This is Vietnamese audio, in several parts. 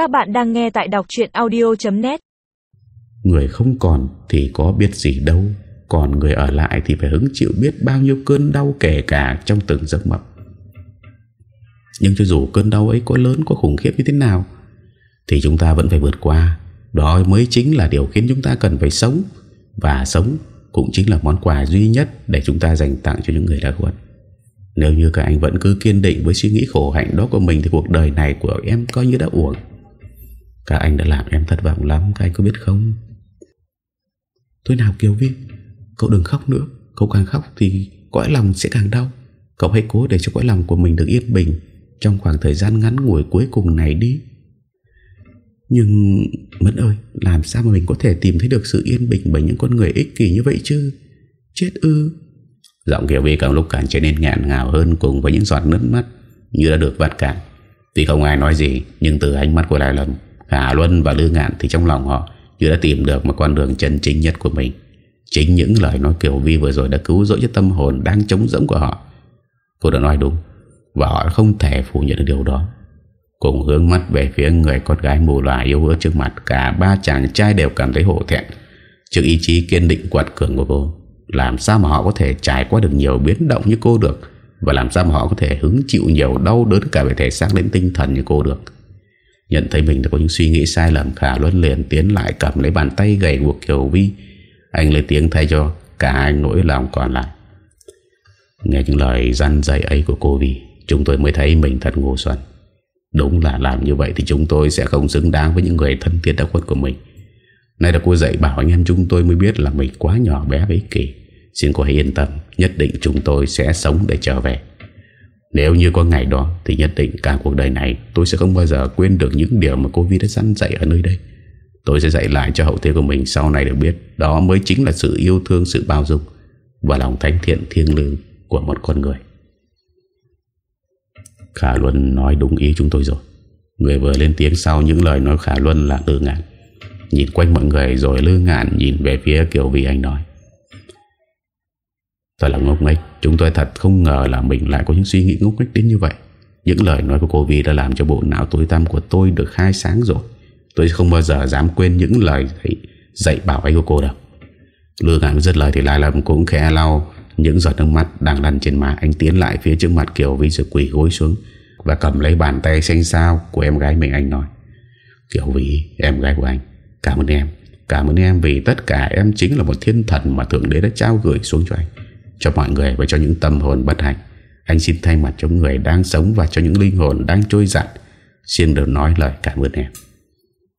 Các bạn đang nghe tại đọc chuyện audio.net Người không còn thì có biết gì đâu. Còn người ở lại thì phải hứng chịu biết bao nhiêu cơn đau kể cả trong từng giấc mộng. Nhưng cho dù cơn đau ấy có lớn, có khủng khiếp như thế nào, Thì chúng ta vẫn phải vượt qua. Đó mới chính là điều khiến chúng ta cần phải sống. Và sống cũng chính là món quà duy nhất Để chúng ta dành tặng cho những người đã khuất. Nếu như các anh vẫn cứ kiên định Với suy nghĩ khổ hạnh đó của mình, Thì cuộc đời này của em coi như đã uổng. Các anh đã làm em thất vọng lắm, Các anh có biết không? Thôi nào Kiều Vi Cậu đừng khóc nữa, Cậu càng khóc thì cõi lòng sẽ càng đau. Cậu hãy cố để cho cõi lòng của mình được yên bình Trong khoảng thời gian ngắn ngủi cuối cùng này đi. Nhưng, Mẫn ơi, Làm sao mà mình có thể tìm thấy được sự yên bình Bởi những con người ích kỷ như vậy chứ? Chết ư? Giọng Kiều Vi càng lúc càng trở nên ngạn ngào hơn Cùng với những giọt nước mắt Như đã được vắt cạn. Vì không ai nói gì, Nhưng từ ánh mắt của Lai Lâm Hà Luân và Lư Ngạn thì trong lòng họ Như đã tìm được một con đường chân chính nhất của mình. Chính những lời nói Kiều Vi vừa rồi Đã cứu rỗi cho tâm hồn đang trống rỗng của họ. Cô đã nói đúng, Và họ không thể phủ nhận được điều đó. Cùng hướng mắt về phía người con gái mù loà yêu ớt trước mặt, Cả ba chàng trai đều cảm thấy hổ thẹn. Trước ý chí kiên định quật cường của cô, Làm sao mà họ có thể trải qua được nhiều biến động như cô được? Và làm sao mà họ có thể hứng chịu nhiều đau đớn cả về thể xác đến tinh thần như cô được? Nhận thấy mình đã có những suy nghĩ sai lầm Khả Luân liền tiến lại cầm lấy bàn tay gầy của Kiều Vi Anh lấy tiếng thay cho cả hai nỗi lòng còn lại Nghe những lời răn dạy ấy của cô Vi Chúng tôi mới thấy mình thật ngu xuẩn Đúng là làm như vậy thì chúng tôi sẽ không xứng đáng với những người thân thiết đã khuất của mình. Nay đã cô dạy bảo anh em chúng tôi mới biết là mình quá nhỏ bé với kỳ. Xin cô hãy yên tâm, nhất định chúng tôi sẽ sống để trở về. Nếu như có ngày đó thì nhất định cả cuộc đời này tôi sẽ không bao giờ quên được những điều mà cô Vi đã săn dạy ở nơi đây. Tôi sẽ dạy lại cho hậu thế của mình sau này được biết đó mới chính là sự yêu thương, sự bao dung và lòng thánh thiện thiêng lương của một con người. Khả Luân nói đúng ý chúng tôi rồi Người vừa lên tiếng sau những lời nói Khả Luân là Lư Ngạn Nhìn quanh mọi người rồi Lư Ngạn nhìn về phía Kiều Vi anh nói Thật là ngốc nghếch. Chúng tôi thật không ngờ là mình lại có những suy nghĩ ngốc nghếch đến như vậy. Những lời nói của cô Vi đã làm cho bộ não tối tăm của tôi được khai sáng rồi. Tôi không bao giờ dám quên những lời dạy bảo ấy của cô đâu. Lưu Ngạn rất lời thì Lai Lâm cũng khẽ lau những giọt nước mắt đang lăn trên má Anh tiến lại phía trước mặt Kiều Vi rồi quỳ gối xuống Và cầm lấy bàn tay xanh sao Của em gái mình anh nói, Kiều Vi, em gái của anh, Cảm ơn em. Cảm ơn em vì tất cả em chính là một thiên thần Mà Thượng Đế đã trao gửi xuống cho anh. Cho mọi người và cho những tâm hồn bất hạnh. Anh xin thay mặt cho người đang sống Và cho những linh hồn đang trôi dạt. Xin được nói lời cảm ơn em.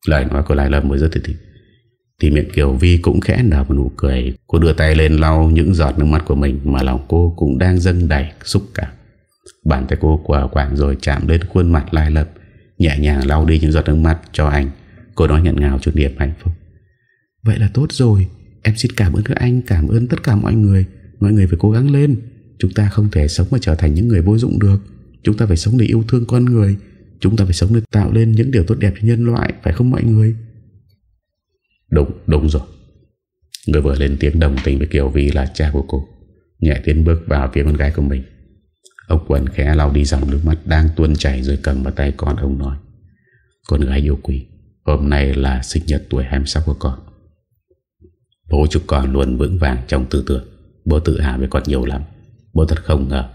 Lời nói của Lai Lâm mới rất thật thịt. thì miệng Kiều Vi cũng khẽ nở một nụ cười. Cô đưa tay lên lau những giọt nước mắt của mình Mà lòng cô cũng đang dâng đầy xúc cảm. Bàn tay cô quả quảng rồi chạm lên khuôn mặt lai Lâm, Nhẹ nhàng lau đi những giọt nước mắt cho anh. Cô nói nhận ngào chút điệp hạnh phúc. Vậy là tốt rồi. Em xin cảm ơn các anh Cảm ơn tất cả mọi người. Mọi người phải cố gắng lên. Chúng ta không thể sống và trở thành những người vô dụng được. Chúng ta phải sống để yêu thương con người. Chúng ta phải sống để tạo lên những điều tốt đẹp cho nhân loại Phải không mọi người? Đúng, đúng rồi. Người vừa lên tiếng đồng tình với Kiều Vi là cha của cô. Nhẹ tiến bước vào phía con gái của mình. Ông Quần khẽ lau đi dòng nước mắt đang tuôn chảy rồi cầm vào tay con ông nói Con gái yêu quý Hôm nay là sinh nhật tuổi 26 của con. Bố chúc con luôn vững vàng trong tư tưởng. Bố tự hào với con nhiều lắm. Bố thật không ngờ,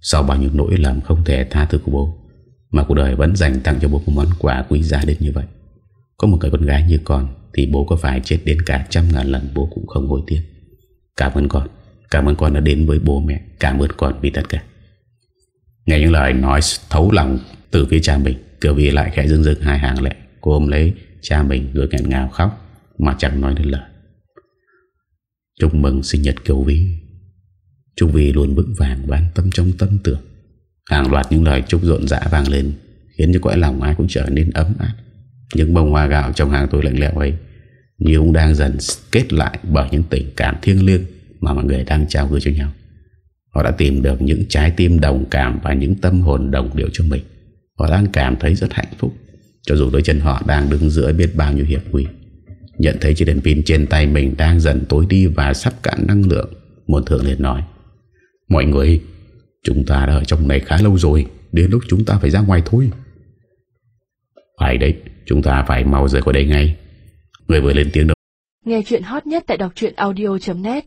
Sau bao nhiêu nỗi lầm không thể tha thứ của bố, Mà cuộc đời vẫn dành tặng cho bố một món quà quý giá đến như vậy. Có một người con gái như con thì bố có phải chết đến cả trăm ngàn lần Bố cũng không hối tiếc. Cảm ơn con, Cảm ơn con đã đến với bố mẹ, Cảm ơn con vì tất cả. Nghe những lời nói thấu lòng từ phía cha mình, Kiều Vi lại khẽ dưng dưng hai hàng lệ. Cô ôm lấy cha mình rồi nghẹn ngào khóc, Mà chẳng nói đến lời. Chúc mừng sinh nhật Kiều Vi Chúc Vi luôn vững vàng và an tâm trong tâm tưởng. Hàng loạt những lời chúc rộn rã vang lên, Khiến cho cõi lòng ai cũng trở nên ấm áp. Những bông hoa gạo trong hàng tôi lạnh lẽo ấy, Như cũng đang dần kết lại Bởi những tình cảm thiêng liêng Mà mọi người đang trao gửi cho nhau. Họ đã tìm được những trái tim đồng cảm Và những tâm hồn đồng điệu cho mình. Họ đang cảm thấy rất hạnh phúc, Cho dù đôi chân họ đang đứng giữa biết bao nhiêu hiệp nguy Nhận thấy chiếc đèn pin trên tay mình Đang dần tối đi và sắp cạn năng lượng Một thượng liền nói, Mọi người, Chúng ta đã ở trong này khá lâu rồi, Đến lúc chúng ta phải ra ngoài thôi. Phải đấy, Chúng ta phải mau rời khỏi đây ngay. Người vừa lên tiếng đâu Nghe chuyện hot nhất tại đọc audio.net